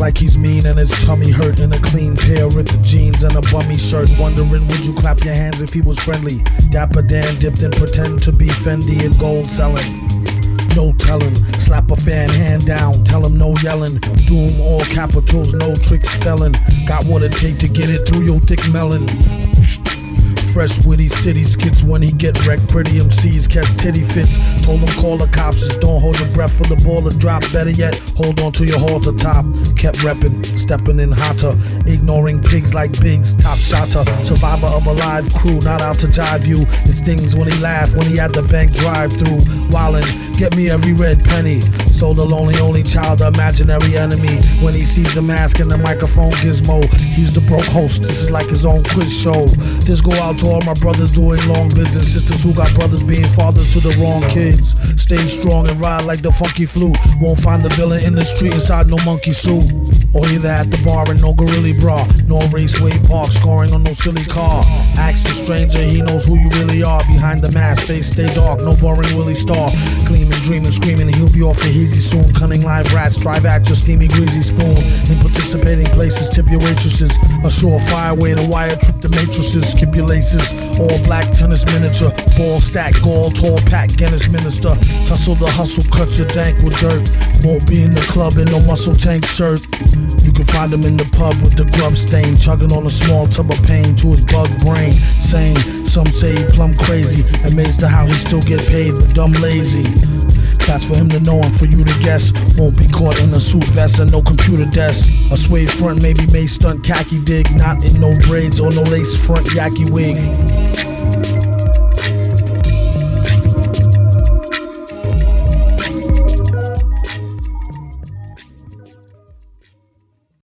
like he's mean and his tummy hurt in a clean pair of ripped jeans and a bummy shirt. Wondering would you clap your hands if he was friendly? Dapper Dan dipped and pretend to be Fendi and gold selling. No telling, slap a fan hand down, tell him no yelling. Doom all capitals, no trick spelling. Got what it take to get it through your thick melon. Fresh witty city skits when he get wrecked. Pretty MCs catch titty fits. Told him call the cops, just don't hold your breath for the ball to drop. Better yet, hold on to your halter top. Kept reppin', steppin' in hotter. Ignoring pigs like pigs, top shotter. Survivor of a live crew, not out to jive you. It stings when he laugh, when he at the bank drive through. Wildin', get me every red penny. So the lonely only child, the imaginary enemy. When he sees the mask and the microphone gizmo, he's the broke host. This is like his own quiz show. This go out to all my brothers doing long and sisters who got brothers being fathers to the wrong kids. Stay strong and ride like the funky flute. Won't find the villain in the street inside no monkey suit. Or either at the bar in no gorilla bra, no raceway park scoring on no silly car. Ask the stranger, he knows who you really are. Behind the mask, face stay dark, no boring Willie Star. Gleaming, dreaming, screaming, he'll be off the easy soon. Cunning live rats, drive at your steamy greasy spoon. In participating places, tip your waitresses. A surefire way to wire trip the matrices, skip your laces. All black tennis miniature, ball stack, gall, tall pack, Guinness minister. Tussle the hustle, cut your dank with dirt. Won't be in the club in no muscle tank shirt. You can find him in the pub with the grub stain, chugging on a small tub of pain to his bug brain. Saying, some say he plumb crazy, amazed at how he still get paid, but dumb lazy. That's for him to know and for you to guess. Won't be caught in a suit vest and no computer desk. A suede front, maybe may stunt khaki dig. Not in no braids or no lace front yaki wig.